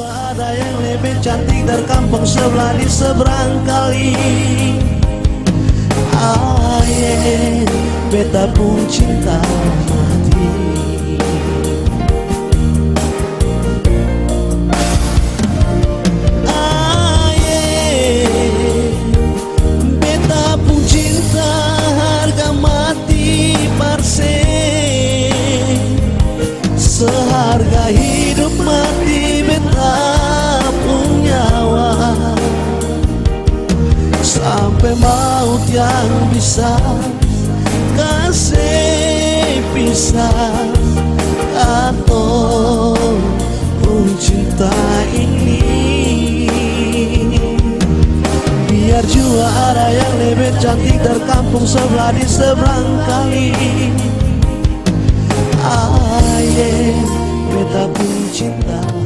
ada yang lebih cantik dari kampung sebelah di seberang kali. Aye, beta pun cinta mati. Beta pun cinta harga mati Seharga hidup Sampai maut yang bisa kasih pisah Atau cinta ini. Biar jua ada yang lebih cantik dari kampung sebelah di seberang kali. Aye, beta pun cinta